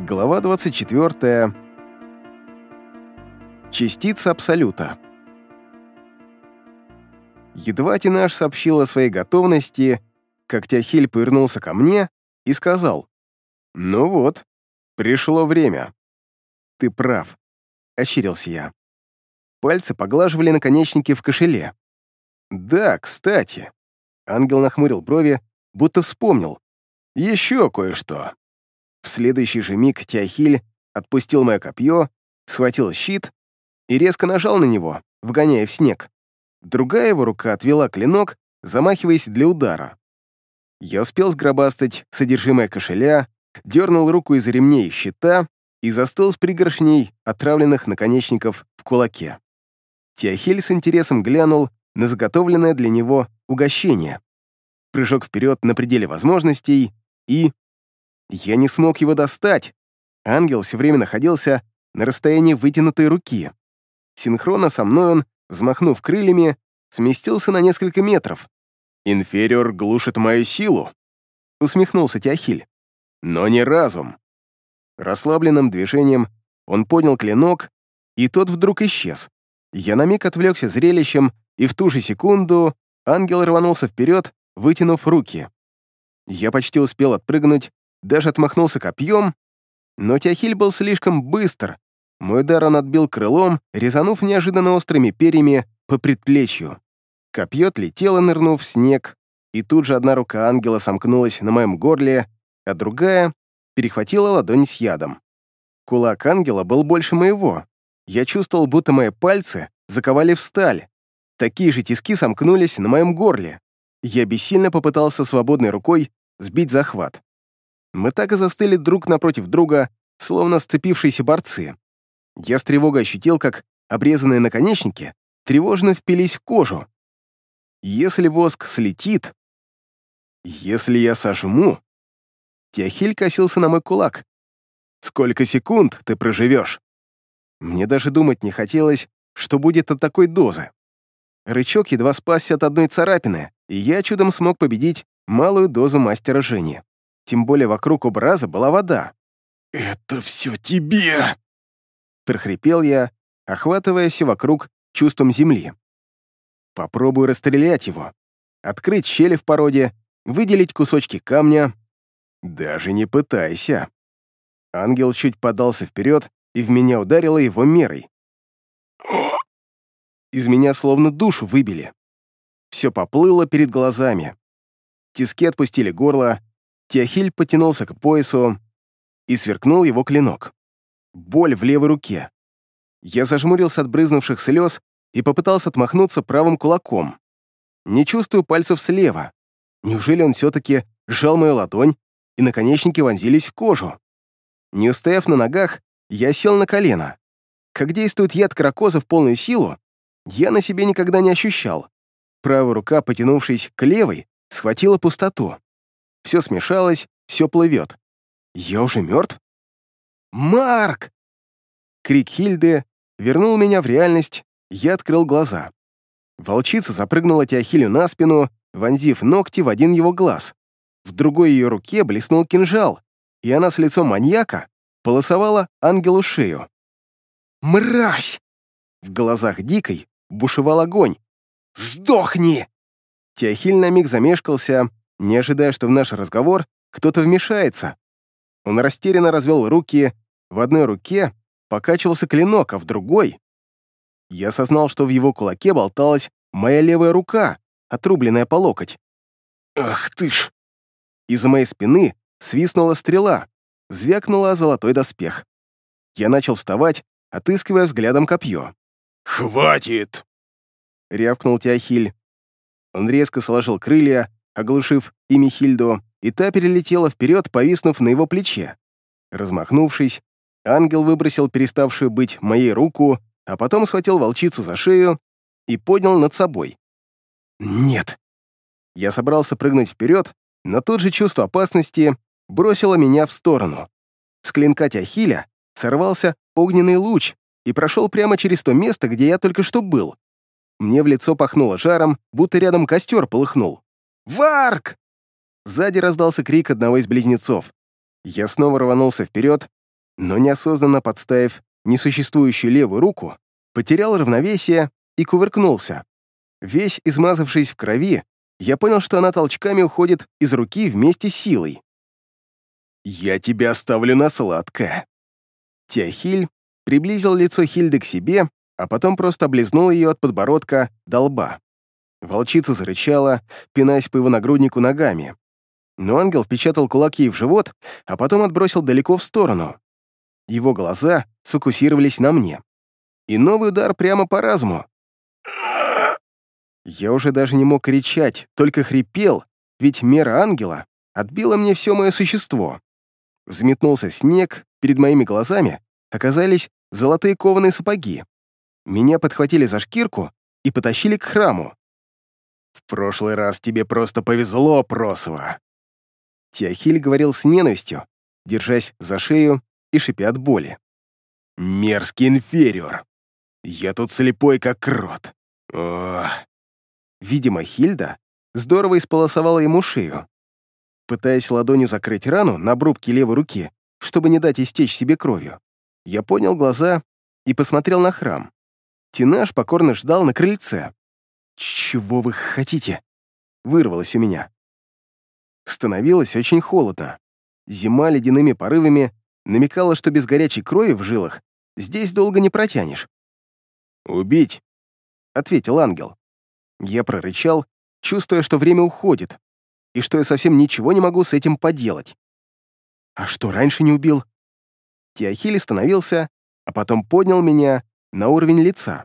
Глава 24. Частица Абсолюта. Едва Тинаш сообщил о своей готовности, как Тяхиль повернулся ко мне и сказал, «Ну вот, пришло время». «Ты прав», — ощерился я. Пальцы поглаживали наконечники в кошеле. «Да, кстати». Ангел нахмурил брови, будто вспомнил. «Еще кое-что». В следующий же миг Теохиль отпустил мое копье, схватил щит и резко нажал на него, вгоняя в снег. Другая его рука отвела клинок, замахиваясь для удара. Я успел сгробастать содержимое кошеля, дернул руку из ремней щита и застыл с пригоршней отравленных наконечников в кулаке. Теохиль с интересом глянул на заготовленное для него угощение. Прыжок вперед на пределе возможностей и... Я не смог его достать. Ангел все время находился на расстоянии вытянутой руки. Синхронно со мной он, взмахнув крыльями, сместился на несколько метров. «Инфериор глушит мою силу», — усмехнулся Теохиль. «Но не разум». Расслабленным движением он поднял клинок, и тот вдруг исчез. Я на миг отвлекся зрелищем, и в ту же секунду ангел рванулся вперед, вытянув руки. Я почти успел отпрыгнуть даже отмахнулся копьем, но Теохиль был слишком быстр. Мой удар он отбил крылом, резанув неожиданно острыми перьями по предплечью. Копье отлетело, нырнув в снег, и тут же одна рука ангела сомкнулась на моем горле, а другая перехватила ладонь с ядом. Кулак ангела был больше моего. Я чувствовал, будто мои пальцы заковали в сталь. Такие же тиски сомкнулись на моем горле. Я бессильно попытался свободной рукой сбить захват. Мы так и застыли друг напротив друга, словно сцепившиеся борцы. Я с тревогой ощутил, как обрезанные наконечники тревожно впились в кожу. Если воск слетит, если я сожму... Теохиль косился на мой кулак. «Сколько секунд ты проживешь?» Мне даже думать не хотелось, что будет от такой дозы. Рычок едва спасся от одной царапины, и я чудом смог победить малую дозу мастера Жени тем более вокруг образа была вода. «Это все тебе!» Прохрипел я, охватывая все вокруг чувством земли. Попробую расстрелять его, открыть щели в породе, выделить кусочки камня. Даже не пытайся. Ангел чуть подался вперед, и в меня ударило его мерой. Из меня словно душу выбили. Все поплыло перед глазами. Тиски отпустили горло, Теохиль потянулся к поясу и сверкнул его клинок. Боль в левой руке. Я зажмурился от брызнувших слез и попытался отмахнуться правым кулаком. Не чувствую пальцев слева. Неужели он все-таки сжал мою ладонь, и наконечники вонзились в кожу? Не устояв на ногах, я сел на колено. Как действует яд кракоза в полную силу, я на себе никогда не ощущал. Правая рука, потянувшись к левой, схватила пустоту. Все смешалось, все плывет. Я уже мертв? «Марк!» Крик Хильды вернул меня в реальность, я открыл глаза. Волчица запрыгнула Теохилю на спину, вонзив ногти в один его глаз. В другой ее руке блеснул кинжал, и она с лицом маньяка полосовала ангелу шею. «Мразь!» В глазах Дикой бушевал огонь. «Сдохни!» Теохиль на миг замешкался, не ожидая, что в наш разговор кто-то вмешается. Он растерянно развел руки, в одной руке покачивался клинок, а в другой... Я осознал, что в его кулаке болталась моя левая рука, отрубленная по локоть. «Ах ты ж!» Из-за моей спины свистнула стрела, звякнула золотой доспех. Я начал вставать, отыскивая взглядом копье. «Хватит!» — рявкнул Теохиль. Он резко сложил крылья, оглушив ими Хильду, и та перелетела вперед, повиснув на его плече. Размахнувшись, ангел выбросил переставшую быть моей руку, а потом схватил волчицу за шею и поднял над собой. «Нет!» Я собрался прыгнуть вперед, но тут же чувство опасности бросило меня в сторону. С клинка Тяхиля сорвался огненный луч и прошел прямо через то место, где я только что был. Мне в лицо пахнуло жаром, будто рядом костер полыхнул. «Варк!» Сзади раздался крик одного из близнецов. Я снова рванулся вперед, но неосознанно подставив несуществующую левую руку, потерял равновесие и кувыркнулся. Весь измазавшись в крови, я понял, что она толчками уходит из руки вместе с силой. «Я тебя оставлю на сладкое». Теохиль приблизил лицо Хильды к себе, а потом просто облизнул ее от подбородка до лба. Волчица зарычала, пинаясь по его нагруднику ногами. Но ангел впечатал кулак ей в живот, а потом отбросил далеко в сторону. Его глаза сфокусировались на мне. И новый удар прямо по разуму. Я уже даже не мог кричать, только хрипел, ведь мера ангела отбила мне все мое существо. Взметнулся снег, перед моими глазами оказались золотые кованые сапоги. Меня подхватили за шкирку и потащили к храму. «В прошлый раз тебе просто повезло, Просова!» Теохиль говорил с ненавистью, держась за шею и шипя от боли. «Мерзкий инфериор! Я тут слепой, как крот! Ох!» Видимо, Хильда здорово исполосовала ему шею. Пытаясь ладонью закрыть рану на обрубке левой руки, чтобы не дать истечь себе кровью, я поднял глаза и посмотрел на храм. Тинаш покорно ждал на крыльце. «Чего вы хотите?» — вырвалось у меня. Становилось очень холодно. Зима ледяными порывами намекала, что без горячей крови в жилах здесь долго не протянешь. «Убить», — ответил ангел. Я прорычал, чувствуя, что время уходит, и что я совсем ничего не могу с этим поделать. «А что, раньше не убил?» Теохиль остановился, а потом поднял меня на уровень лица.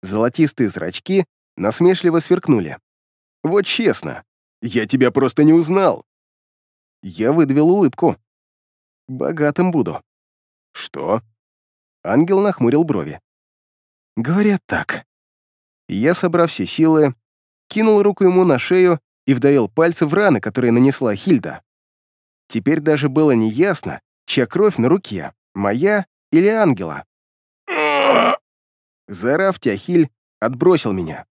Золотистые зрачки насмешливо сверкнули. «Вот честно, я тебя просто не узнал!» Я выдавил улыбку. «Богатым буду». «Что?» Ангел нахмурил брови. «Говорят так». Я, собрав все силы, кинул руку ему на шею и вдавил пальцы в раны, которые нанесла Хильда. Теперь даже было неясно, чья кровь на руке, моя или ангела. Заорав, Теохиль отбросил меня.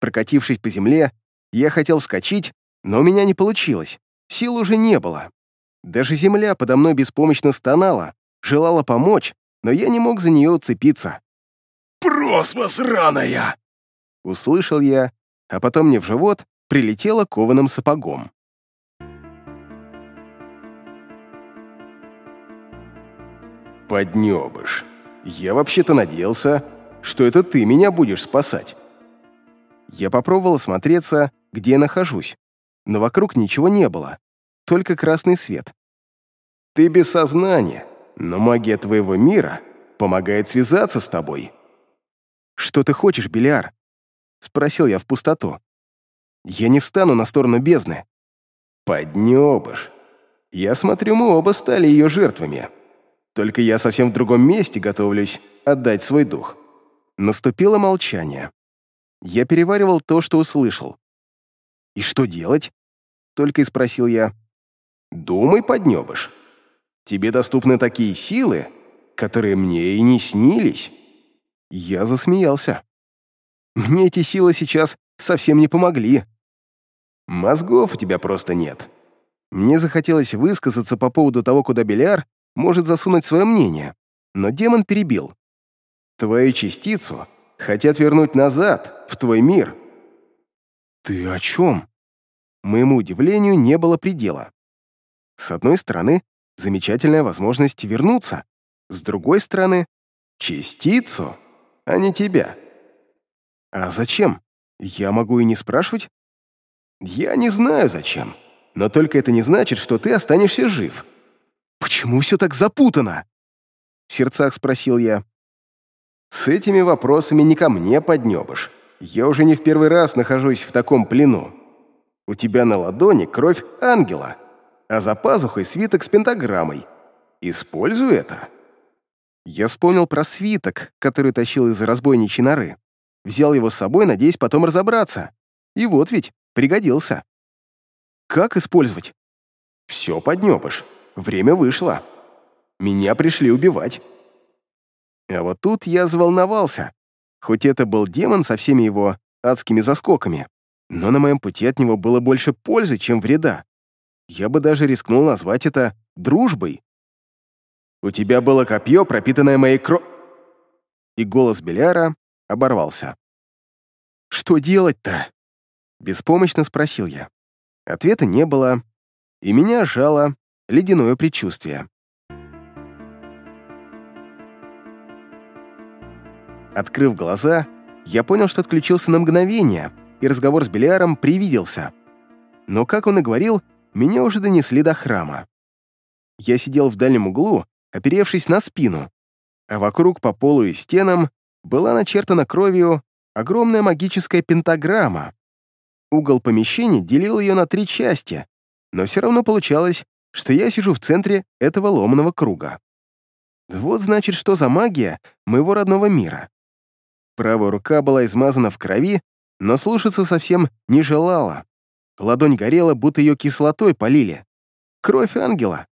Прокатившись по земле, я хотел вскочить, но у меня не получилось. Сил уже не было. Даже земля подо мной беспомощно стонала, желала помочь, но я не мог за нее уцепиться. «Просва сраная!» Услышал я, а потом мне в живот прилетело кованым сапогом. «Поднебыш, я вообще-то надеялся, что это ты меня будешь спасать». Я попробовал осмотреться, где я нахожусь, но вокруг ничего не было, только красный свет. «Ты без сознания, но магия твоего мира помогает связаться с тобой». «Что ты хочешь, Беляр?» — спросил я в пустоту. «Я не стану на сторону бездны». «Поднебыш. Я смотрю, мы оба стали ее жертвами. Только я совсем в другом месте готовлюсь отдать свой дух». Наступило молчание. Я переваривал то, что услышал. «И что делать?» — только и спросил я. «Думай, поднебыш. Тебе доступны такие силы, которые мне и не снились». Я засмеялся. «Мне эти силы сейчас совсем не помогли. Мозгов у тебя просто нет». Мне захотелось высказаться по поводу того, куда Беляр может засунуть свое мнение, но демон перебил. Твою частицу хотят вернуть назад, в твой мир». «Ты о чем?» Моему удивлению не было предела. С одной стороны, замечательная возможность вернуться. С другой стороны, частицу, а не тебя. А зачем? Я могу и не спрашивать? Я не знаю зачем, но только это не значит, что ты останешься жив. Почему все так запутано? В сердцах спросил я. С этими вопросами не ко мне поднебыш. Я уже не в первый раз нахожусь в таком плену. У тебя на ладони кровь ангела, а за пазухой свиток с пентаграммой. Используй это. Я вспомнил про свиток, который тащил из разбойничьей норы. Взял его с собой, надеясь потом разобраться. И вот ведь, пригодился. Как использовать? Все поднебыш. Время вышло. Меня пришли убивать. А вот тут я заволновался. Хоть это был демон со всеми его адскими заскоками, но на моем пути от него было больше пользы, чем вреда. Я бы даже рискнул назвать это дружбой. У тебя было копье, пропитанное моей кро...» И голос Беляра оборвался. «Что делать-то?» Беспомощно спросил я. Ответа не было, и меня жало ледяное предчувствие. Открыв глаза, я понял, что отключился на мгновение, и разговор с Белиаром привиделся. Но, как он и говорил, меня уже донесли до храма. Я сидел в дальнем углу, оперевшись на спину, а вокруг по полу и стенам была начертана кровью огромная магическая пентаграмма. Угол помещения делил ее на три части, но все равно получалось, что я сижу в центре этого ломаного круга. Вот значит, что за магия моего родного мира. Правая рука была измазана в крови, но слушаться совсем не желала. Ладонь горела, будто ее кислотой полили. Кровь ангела.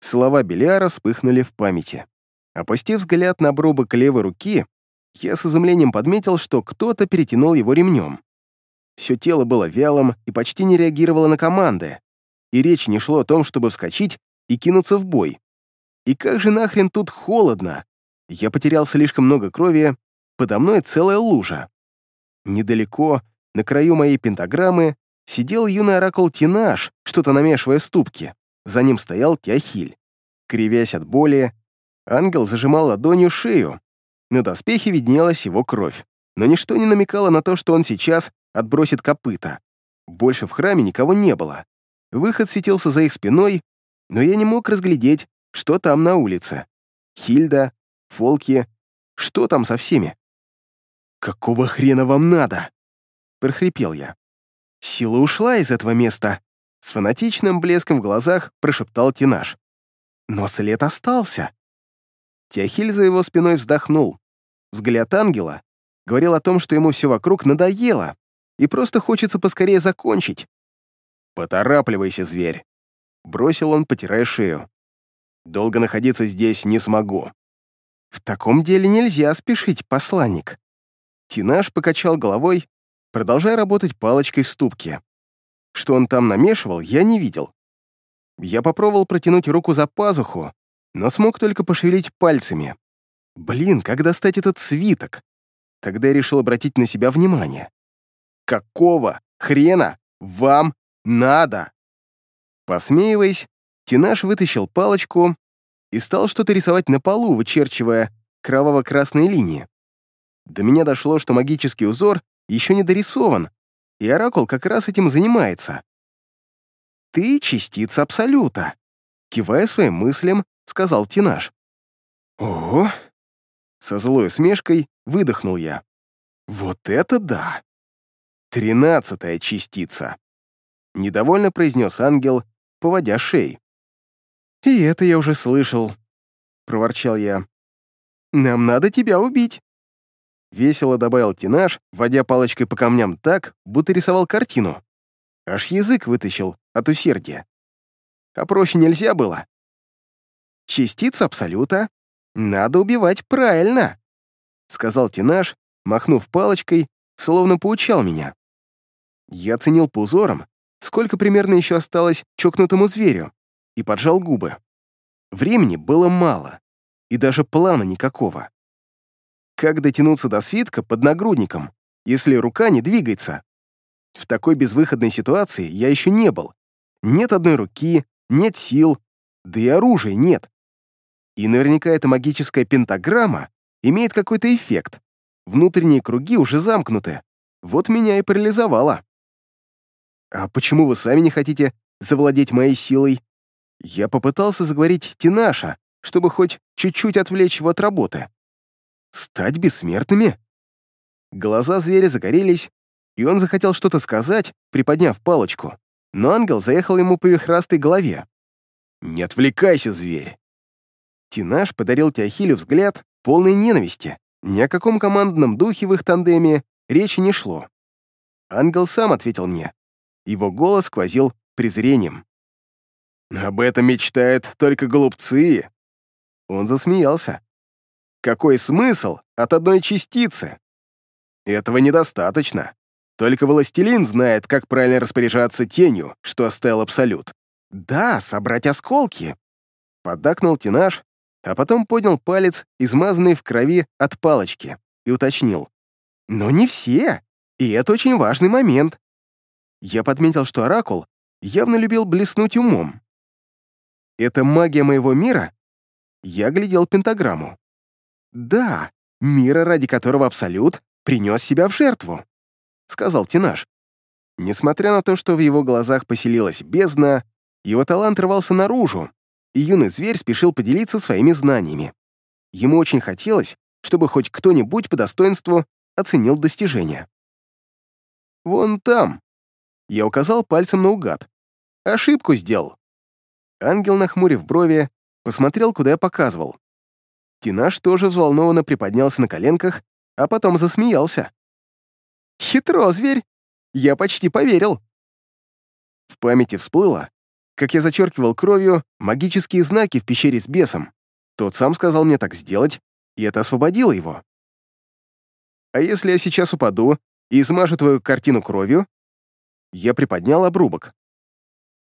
Слова Беляра вспыхнули в памяти. Опустив взгляд на обрубок левой руки, я с изумлением подметил, что кто-то перетянул его ремнем. Все тело было вялым и почти не реагировало на команды, и речь не шло о том, чтобы вскочить и кинуться в бой. И как же нахрен тут холодно? Я потерял слишком много крови, подо мной целая лужа. Недалеко, на краю моей пентаграммы, сидел юный оракул Тинаш, что-то намешивая ступки. За ним стоял Тяхиль. Кривясь от боли, ангел зажимал ладонью шею. На доспехе виднелась его кровь, но ничто не намекало на то, что он сейчас отбросит копыта. Больше в храме никого не было. Выход светился за их спиной, но я не мог разглядеть, что там на улице. Хильда, Фолки, что там со всеми? «Какого хрена вам надо?» — прохрипел я. «Сила ушла из этого места», — с фанатичным блеском в глазах прошептал Тинаш. «Но след остался». Теохиль за его спиной вздохнул. Взгляд ангела говорил о том, что ему все вокруг надоело, и просто хочется поскорее закончить. «Поторапливайся, зверь!» — бросил он, потирая шею. «Долго находиться здесь не смогу». «В таком деле нельзя спешить, посланник», Тинаш покачал головой, продолжая работать палочкой в ступке. Что он там намешивал, я не видел. Я попробовал протянуть руку за пазуху, но смог только пошевелить пальцами. Блин, как достать этот свиток? Тогда я решил обратить на себя внимание. Какого хрена вам надо? Посмеиваясь, Тинаш вытащил палочку и стал что-то рисовать на полу, вычерчивая кроваво-красные линии. До меня дошло, что магический узор еще не дорисован, и Оракул как раз этим занимается. «Ты частица Абсолюта», — кивая своим мыслям, сказал Тинаш. «Ого!» Со злой усмешкой выдохнул я. «Вот это да!» «Тринадцатая частица!» Недовольно произнес ангел, поводя шеей. «И это я уже слышал», — проворчал я. «Нам надо тебя убить». Весело добавил Тинаш, водя палочкой по камням так, будто рисовал картину. Аж язык вытащил от усердия. А проще нельзя было. Частицу Абсолюта надо убивать правильно, сказал Тинаш, махнув палочкой, словно поучал меня. Я оценил по узорам, сколько примерно еще осталось чокнутому зверю, и поджал губы. Времени было мало, и даже плана никакого. Как дотянуться до свитка под нагрудником, если рука не двигается? В такой безвыходной ситуации я еще не был. Нет одной руки, нет сил, да и оружия нет. И наверняка эта магическая пентаграмма имеет какой-то эффект. Внутренние круги уже замкнуты. Вот меня и парализовало. «А почему вы сами не хотите завладеть моей силой?» Я попытался заговорить Тинаша, чтобы хоть чуть-чуть отвлечь его от работы. Стать бессмертными? Глаза зверя загорелись, и он захотел что-то сказать, приподняв палочку, но ангел заехал ему по вихрастой голове. «Не отвлекайся, зверь!» Тинаш подарил Теохилю взгляд полной ненависти. Ни о каком командном духе в их тандеме речи не шло. Ангел сам ответил мне. Его голос сквозил презрением. «Об этом мечтают только голубцы!» Он засмеялся. Какой смысл от одной частицы? Этого недостаточно. Только властелин знает, как правильно распоряжаться тенью, что оставил Абсолют. Да, собрать осколки. Поддакнул Тинаш, а потом поднял палец, измазанный в крови от палочки, и уточнил. «Но не все, и это очень важный момент». Я подметил, что Оракул явно любил блеснуть умом. «Это магия моего мира?» Я глядел пентаграмму. «Да, мира, ради которого Абсолют принес себя в жертву», — сказал Тинаш. Несмотря на то, что в его глазах поселилась бездна, его талант рвался наружу, и юный зверь спешил поделиться своими знаниями. Ему очень хотелось, чтобы хоть кто-нибудь по достоинству оценил достижения. «Вон там», — я указал пальцем наугад. «Ошибку сделал». Ангел, нахмурив брови, посмотрел, куда я показывал. Тинаш тоже взволнованно приподнялся на коленках, а потом засмеялся. «Хитро, зверь! Я почти поверил!» В памяти всплыло, как я зачеркивал кровью магические знаки в пещере с бесом. Тот сам сказал мне так сделать, и это освободило его. А если я сейчас упаду и измажу твою картину кровью? Я приподнял обрубок.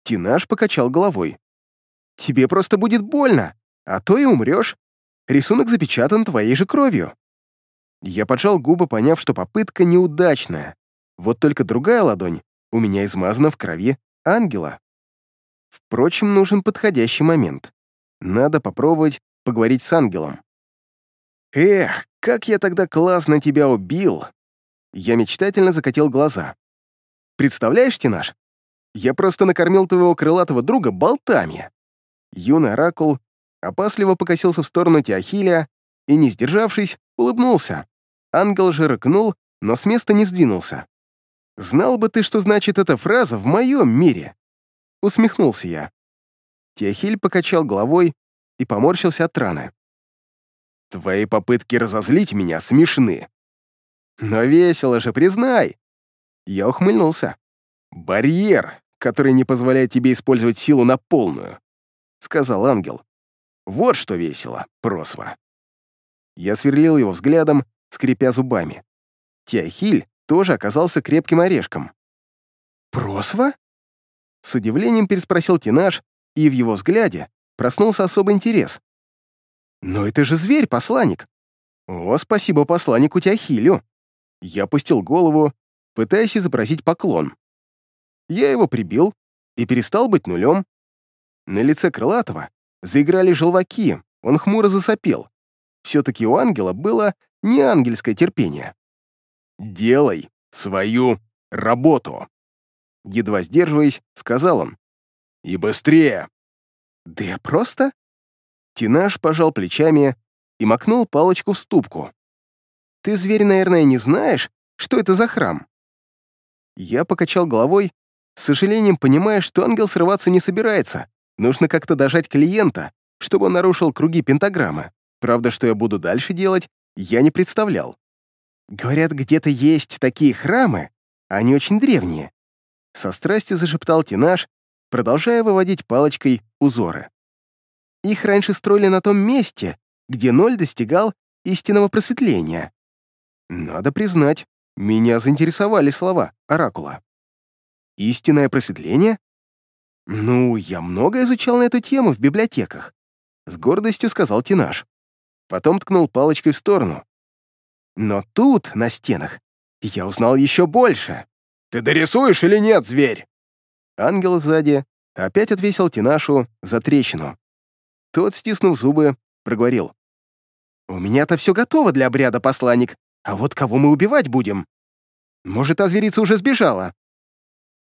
Тинаш покачал головой. Тебе просто будет больно, а то и умрешь. Рисунок запечатан твоей же кровью. Я поджал губы, поняв, что попытка неудачная. Вот только другая ладонь у меня измазана в крови ангела. Впрочем, нужен подходящий момент. Надо попробовать поговорить с ангелом. Эх, как я тогда классно тебя убил! Я мечтательно закатил глаза. Представляешь, Тинаш? Я просто накормил твоего крылатого друга болтами. Юный оракул опасливо покосился в сторону Теохиля и, не сдержавшись, улыбнулся. Ангел же рыкнул, но с места не сдвинулся. «Знал бы ты, что значит эта фраза в моем мире!» Усмехнулся я. Теохиль покачал головой и поморщился от раны. «Твои попытки разозлить меня смешны. Но весело же, признай!» Я ухмыльнулся. «Барьер, который не позволяет тебе использовать силу на полную», — сказал ангел. «Вот что весело, просва». Я сверлил его взглядом, скрипя зубами. Теохиль тоже оказался крепким орешком. «Просва?» С удивлением переспросил Тинаш, и в его взгляде проснулся особый интерес. «Но это же зверь, посланник!» «О, спасибо посланнику Теохилю!» Я опустил голову, пытаясь изобразить поклон. Я его прибил и перестал быть нулем. На лице Крылатого заиграли желваки, он хмуро засопел. Все-таки у ангела было не ангельское терпение. «Делай свою работу!» Едва сдерживаясь, сказал он. «И быстрее!» «Да я просто...» Тинаш пожал плечами и макнул палочку в ступку. «Ты, зверь, наверное, не знаешь, что это за храм?» Я покачал головой, с сожалением понимая, что ангел срываться не собирается. Нужно как-то дожать клиента, чтобы он нарушил круги пентаграммы. Правда, что я буду дальше делать, я не представлял. Говорят, где-то есть такие храмы, они очень древние. Со страстью зашептал Тинаш, продолжая выводить палочкой узоры. Их раньше строили на том месте, где ноль достигал истинного просветления. Надо признать, меня заинтересовали слова Оракула. Истинное просветление? Ну, я много изучал на эту тему в библиотеках. С гордостью сказал Тинаш. Потом ткнул палочкой в сторону. Но тут, на стенах, я узнал еще больше. «Ты дорисуешь или нет, зверь?» Ангел сзади опять отвесил Тинашу за трещину. Тот, стиснув зубы, проговорил. «У меня-то все готово для обряда, посланник, а вот кого мы убивать будем? Может, та зверица уже сбежала?»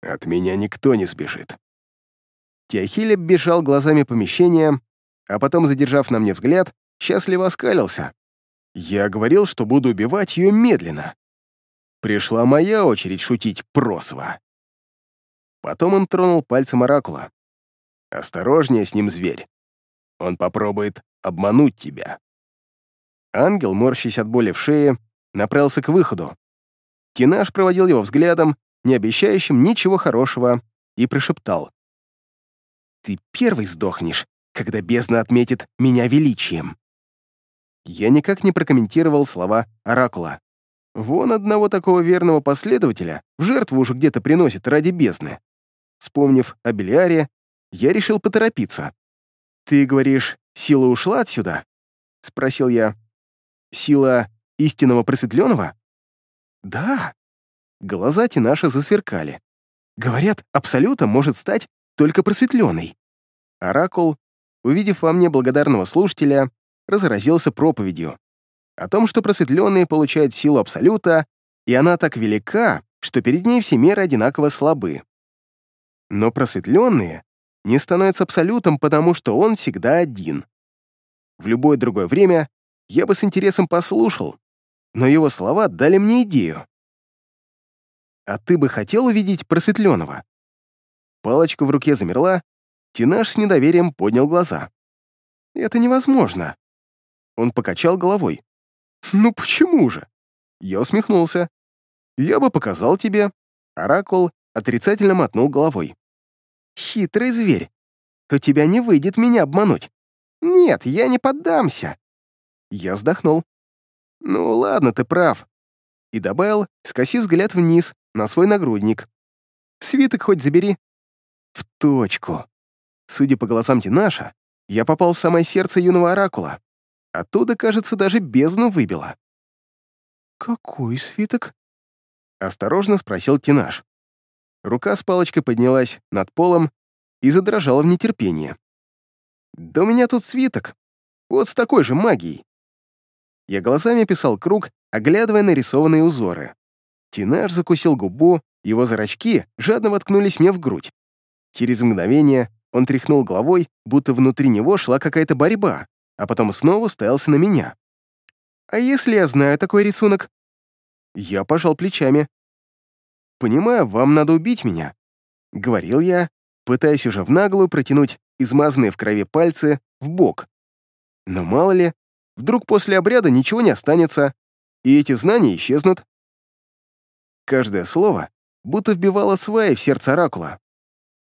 «От меня никто не сбежит». Теохилеб бежал глазами помещения, а потом, задержав на мне взгляд, счастливо оскалился. «Я говорил, что буду убивать ее медленно. Пришла моя очередь шутить просва. Потом он тронул пальцем оракула. «Осторожнее с ним, зверь. Он попробует обмануть тебя». Ангел, морщась от боли в шее, направился к выходу. Кинаш проводил его взглядом, не обещающим ничего хорошего, и прошептал. «Ты первый сдохнешь, когда бездна отметит меня величием». Я никак не прокомментировал слова Оракула. Вон одного такого верного последователя в жертву уже где-то приносит ради бездны. Вспомнив о Белиаре, я решил поторопиться. «Ты говоришь, сила ушла отсюда?» — спросил я. «Сила истинного просветленного?» «Да». Глаза Тинаша засверкали. «Говорят, абсолютом может стать только просветленный». Оракул, увидев во мне благодарного слушателя, разразился проповедью о том, что просветленные получают силу абсолюта, и она так велика, что перед ней все меры одинаково слабы. Но просветленные не становятся абсолютом, потому что он всегда один. В любое другое время я бы с интересом послушал, но его слова дали мне идею. «А ты бы хотел увидеть просветленного?» Палочка в руке замерла, Тинаш с недоверием поднял глаза. «Это невозможно». Он покачал головой. «Ну почему же?» Я усмехнулся. «Я бы показал тебе». Оракул отрицательно мотнул головой. «Хитрый зверь. У тебя не выйдет меня обмануть. Нет, я не поддамся». Я вздохнул. «Ну ладно, ты прав». И добавил, скосив взгляд вниз на свой нагрудник. «Свиток хоть забери». В точку. Судя по голосам Тинаша, я попал в самое сердце юного оракула. Оттуда, кажется, даже бездну выбило. «Какой свиток?» — осторожно спросил Тинаш. Рука с палочкой поднялась над полом и задрожала в нетерпении. «Да у меня тут свиток. Вот с такой же магией». Я глазами писал круг, оглядывая нарисованные узоры. Тинаш закусил губу, его зрачки жадно воткнулись мне в грудь. Через мгновение он тряхнул головой, будто внутри него шла какая-то борьба, а потом снова уставился на меня. «А если я знаю такой рисунок?» Я пожал плечами. «Понимаю, вам надо убить меня», — говорил я, пытаясь уже в наглую протянуть измазанные в крови пальцы в бок. Но мало ли, вдруг после обряда ничего не останется, и эти знания исчезнут. Каждое слово будто вбивало сваи в сердце оракула.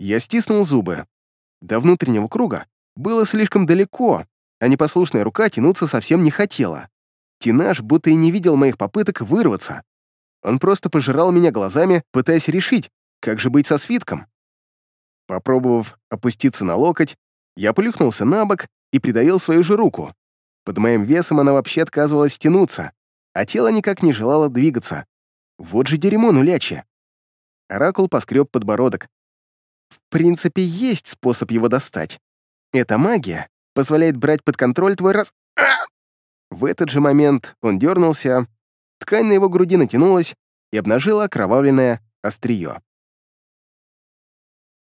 Я стиснул зубы. До внутреннего круга было слишком далеко, а непослушная рука тянуться совсем не хотела. Тинаш будто и не видел моих попыток вырваться. Он просто пожирал меня глазами, пытаясь решить, как же быть со свитком. Попробовав опуститься на локоть, я плюхнулся на бок и придавил свою же руку. Под моим весом она вообще отказывалась тянуться, а тело никак не желало двигаться. Вот же дерьмо нулячье. Оракул поскреб подбородок. В принципе, есть способ его достать. Эта магия позволяет брать под контроль твой раз... В этот же момент он дернулся, ткань на его груди натянулась и обнажила окровавленное острие.